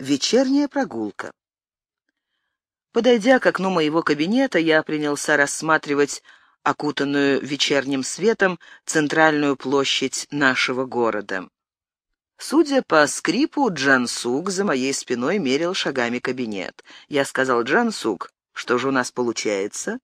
Вечерняя прогулка. Подойдя к окну моего кабинета, я принялся рассматривать окутанную вечерним светом центральную площадь нашего города. Судя по скрипу, Джансук за моей спиной мерил шагами кабинет. Я сказал Джансук, что же у нас получается?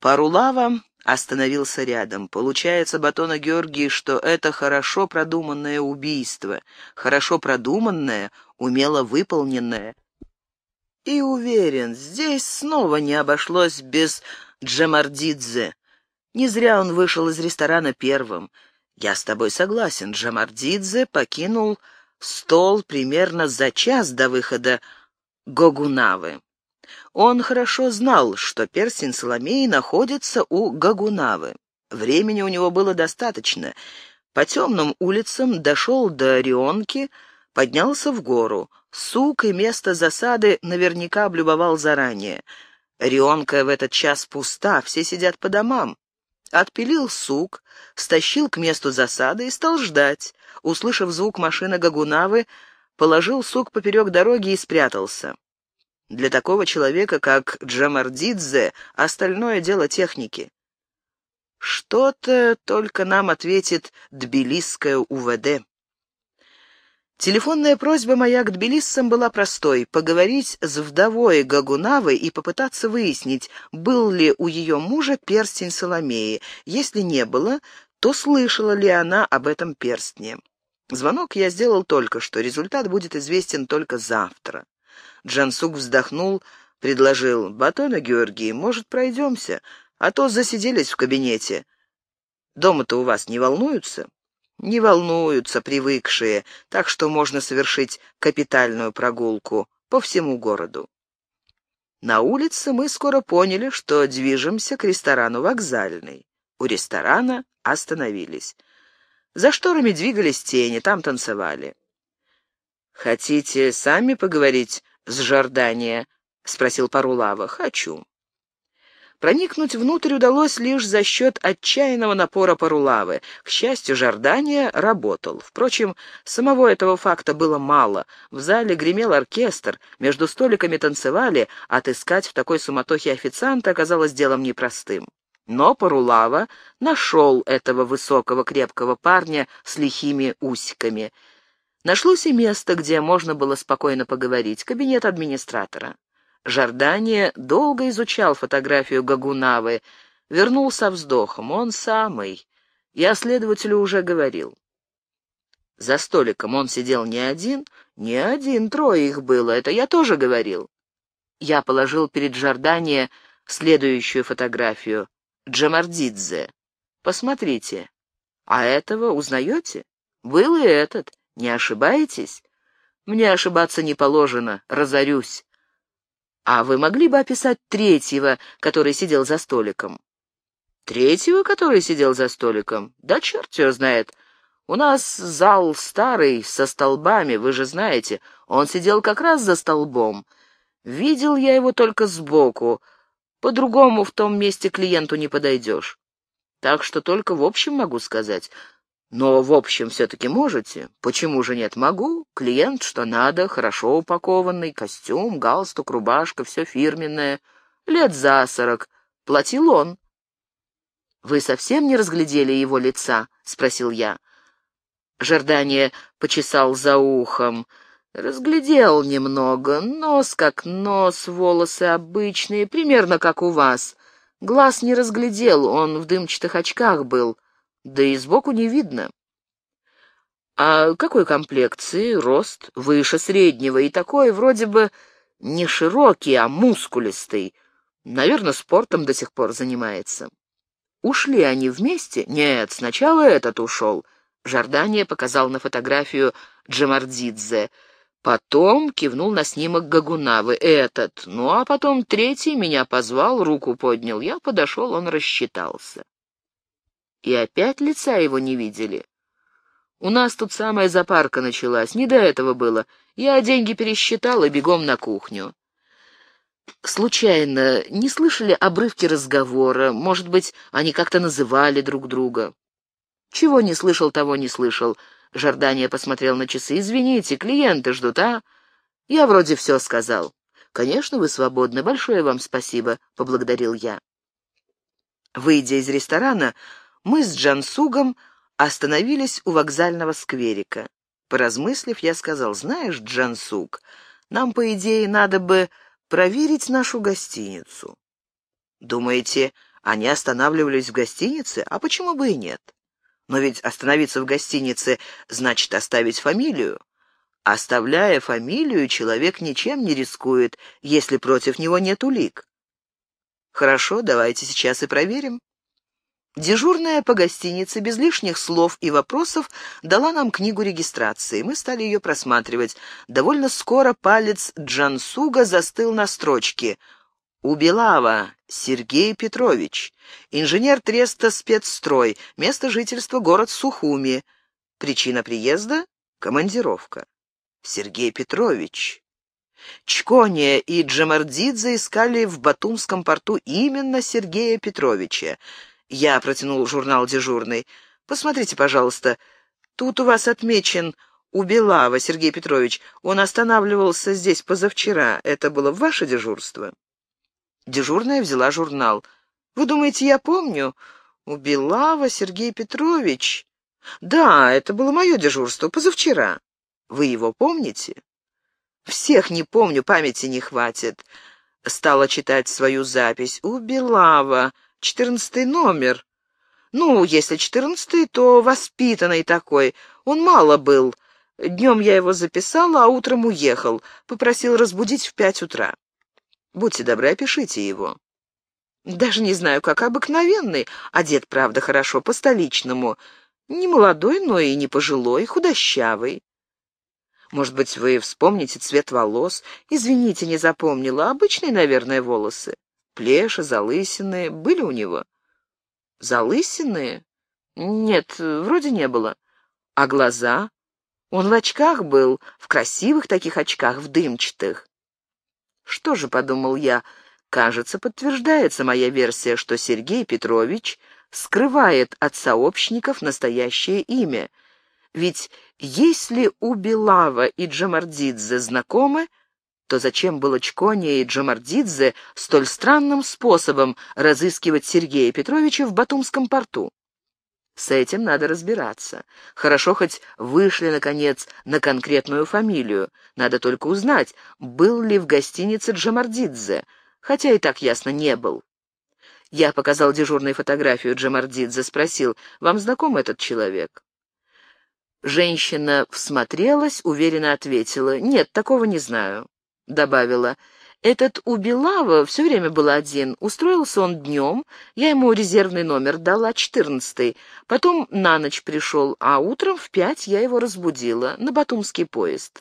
Парулава остановился рядом. Получается, Батона Георгий, что это хорошо продуманное убийство, хорошо продуманное, умело выполненное. И уверен, здесь снова не обошлось без Джамардидзе. Не зря он вышел из ресторана первым. Я с тобой согласен, Джамардидзе покинул стол примерно за час до выхода Гогунавы. Он хорошо знал, что перстень Соломеи находится у Гагунавы. Времени у него было достаточно. По темным улицам дошел до Рионки, поднялся в гору. Сук и место засады наверняка облюбовал заранее. Рионка в этот час пуста, все сидят по домам. Отпилил сук, стащил к месту засады и стал ждать. Услышав звук машины Гагунавы, положил сук поперек дороги и спрятался. Для такого человека, как Джамардидзе, остальное дело техники. Что-то только нам ответит Тбилисское УВД. Телефонная просьба моя к тбилиссам была простой — поговорить с вдовой Гагунавы и попытаться выяснить, был ли у ее мужа перстень Соломеи. Если не было, то слышала ли она об этом перстне. Звонок я сделал только что, результат будет известен только завтра. Джансук вздохнул, предложил. «Батона, Георгий, может, пройдемся? А то засиделись в кабинете. Дома-то у вас не волнуются?» «Не волнуются привыкшие, так что можно совершить капитальную прогулку по всему городу». На улице мы скоро поняли, что движемся к ресторану «Вокзальный». У ресторана остановились. За шторами двигались тени, там танцевали. «Хотите сами поговорить с Жордания?» — спросил Парулава. «Хочу». Проникнуть внутрь удалось лишь за счет отчаянного напора Парулавы. К счастью, Жордания работал. Впрочем, самого этого факта было мало. В зале гремел оркестр, между столиками танцевали, отыскать в такой суматохе официанта оказалось делом непростым. Но Парулава нашел этого высокого крепкого парня с лихими усиками — Нашлось и место, где можно было спокойно поговорить, кабинет администратора. Жордания долго изучал фотографию Гагунавы, вернул со вздохом. Он самый. Я следователю уже говорил. За столиком он сидел не один, не один, трое их было, это я тоже говорил. Я положил перед Жордания следующую фотографию. Джамардидзе. Посмотрите. А этого узнаете? Был и этот. Не ошибаетесь? Мне ошибаться не положено, разорюсь. А вы могли бы описать третьего, который сидел за столиком? Третьего, который сидел за столиком? Да черт его знает. У нас зал старый, со столбами, вы же знаете. Он сидел как раз за столбом. Видел я его только сбоку. По-другому в том месте клиенту не подойдешь. Так что только в общем могу сказать. Но, в общем, все-таки можете. Почему же нет? Могу. Клиент, что надо, хорошо упакованный, костюм, галстук, рубашка, все фирменное. Лет за сорок. Платил он. «Вы совсем не разглядели его лица?» — спросил я. Жордания почесал за ухом. Разглядел немного. Нос как нос, волосы обычные, примерно как у вас. Глаз не разглядел, он в дымчатых очках был да и сбоку не видно. А какой комплекции, рост, выше среднего и такой, вроде бы, не широкий, а мускулистый. Наверное, спортом до сих пор занимается. Ушли они вместе? Нет, сначала этот ушел. Жордания показал на фотографию Джамардидзе. Потом кивнул на снимок Гагунавы. Этот. Ну, а потом третий меня позвал, руку поднял. Я подошел, он рассчитался. И опять лица его не видели. У нас тут самая запарка началась, не до этого было. Я деньги пересчитал и бегом на кухню. Случайно не слышали обрывки разговора? Может быть, они как-то называли друг друга? Чего не слышал, того не слышал. Жордания посмотрел на часы. «Извините, клиенты ждут, а? «Я вроде все сказал». «Конечно, вы свободны. Большое вам спасибо», — поблагодарил я. Выйдя из ресторана, мы с Джансугом остановились у вокзального скверика. Поразмыслив, я сказал, «Знаешь, Джансуг, нам, по идее, надо бы проверить нашу гостиницу». «Думаете, они останавливались в гостинице? А почему бы и нет? Но ведь остановиться в гостинице значит оставить фамилию. Оставляя фамилию, человек ничем не рискует, если против него нет улик. Хорошо, давайте сейчас и проверим. Дежурная по гостинице без лишних слов и вопросов дала нам книгу регистрации. Мы стали ее просматривать. Довольно скоро палец Джансуга застыл на строчке «Убилава Сергей Петрович, инженер Треста спецстрой, место жительства город Сухуми, причина приезда — командировка». Сергей Петрович. Чкония и Джамардидзе искали в Батумском порту именно Сергея Петровича. Я протянул журнал дежурный. «Посмотрите, пожалуйста, тут у вас отмечен Убелава Сергей Петрович. Он останавливался здесь позавчера. Это было ваше дежурство?» Дежурная взяла журнал. «Вы думаете, я помню?» «Убелава Сергей Петрович?» «Да, это было мое дежурство, позавчера. Вы его помните?» «Всех не помню, памяти не хватит». Стала читать свою запись. «Убелава». Четырнадцатый номер. Ну, если четырнадцатый, то воспитанный такой. Он мало был. Днем я его записала, а утром уехал. Попросил разбудить в пять утра. Будьте добры, опишите его. Даже не знаю, как обыкновенный. Одет, правда, хорошо, по-столичному. Не молодой, но и не пожилой, худощавый. Может быть, вы вспомните цвет волос? Извините, не запомнила. Обычные, наверное, волосы. Плеши, залысины были у него? Залысины? Нет, вроде не было. А глаза? Он в очках был, в красивых таких очках, в дымчатых. Что же, подумал я, кажется, подтверждается моя версия, что Сергей Петрович скрывает от сообщников настоящее имя. Ведь если у Белава и Джамардидзе знакомы, то зачем было Чконе и Джамардидзе столь странным способом разыскивать Сергея Петровича в Батумском порту? С этим надо разбираться. Хорошо, хоть вышли, наконец, на конкретную фамилию. Надо только узнать, был ли в гостинице Джамардидзе, хотя и так ясно не был. Я показал дежурной фотографию Джамардидзе, спросил, «Вам знаком этот человек?» Женщина всмотрелась, уверенно ответила, «Нет, такого не знаю». Добавила, «Этот у Белава все время был один. Устроился он днем, я ему резервный номер дала, четырнадцатый. Потом на ночь пришел, а утром в пять я его разбудила на батумский поезд».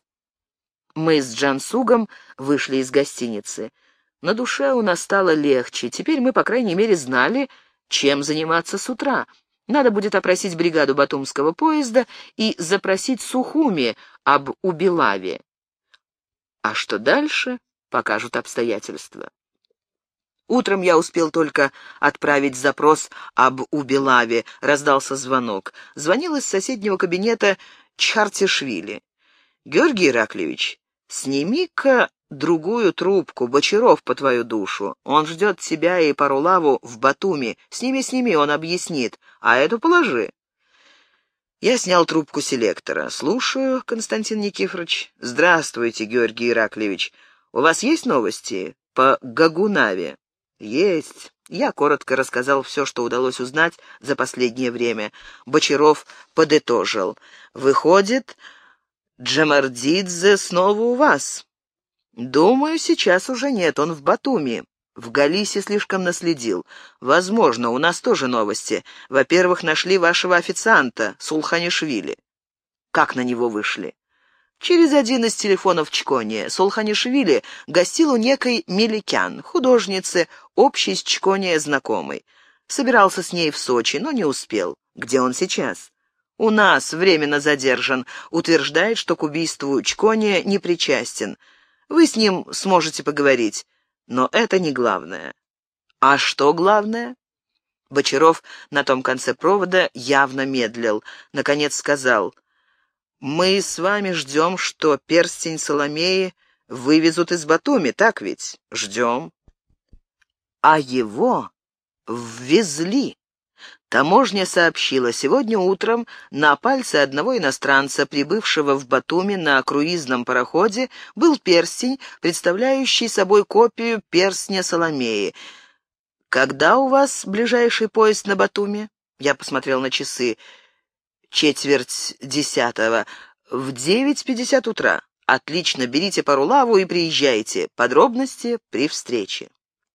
Мы с Джансугом вышли из гостиницы. На душе у нас стало легче. Теперь мы, по крайней мере, знали, чем заниматься с утра. Надо будет опросить бригаду батумского поезда и запросить Сухуми об Убилаве. А что дальше, покажут обстоятельства. Утром я успел только отправить запрос об Убелаве. Раздался звонок. Звонил из соседнего кабинета Чартишвили. «Георгий Ираклевич, сними-ка другую трубку, Бочаров по твою душу. Он ждет тебя и Парулаву в Батуми. Сними, сними, он объяснит. А эту положи». Я снял трубку селектора. «Слушаю, Константин Никифорович. Здравствуйте, Георгий Ираклевич. У вас есть новости по Гагунаве?» «Есть». Я коротко рассказал все, что удалось узнать за последнее время. Бочаров подытожил. «Выходит, Джамардидзе снова у вас?» «Думаю, сейчас уже нет, он в Батуми. В Галисе слишком наследил. Возможно, у нас тоже новости. Во-первых, нашли вашего официанта, Сулханишвили. Как на него вышли? Через один из телефонов Чкония Сулханишвили гостил у некой Меликян, художницы, общей с Чкония знакомой. Собирался с ней в Сочи, но не успел. Где он сейчас? У нас временно задержан. Утверждает, что к убийству Чкония не причастен. Вы с ним сможете поговорить. Но это не главное. А что главное? Бочаров на том конце провода явно медлил. Наконец сказал, «Мы с вами ждем, что перстень Соломеи Вывезут из Батуми, так ведь? Ждем. А его ввезли. Таможня сообщила, сегодня утром на пальце одного иностранца, прибывшего в Батуми на круизном пароходе, был перстень, представляющий собой копию перстня Соломеи. «Когда у вас ближайший поезд на Батуми?» Я посмотрел на часы. «Четверть десятого. В девять пятьдесят утра. Отлично, берите пару лаву и приезжайте. Подробности при встрече».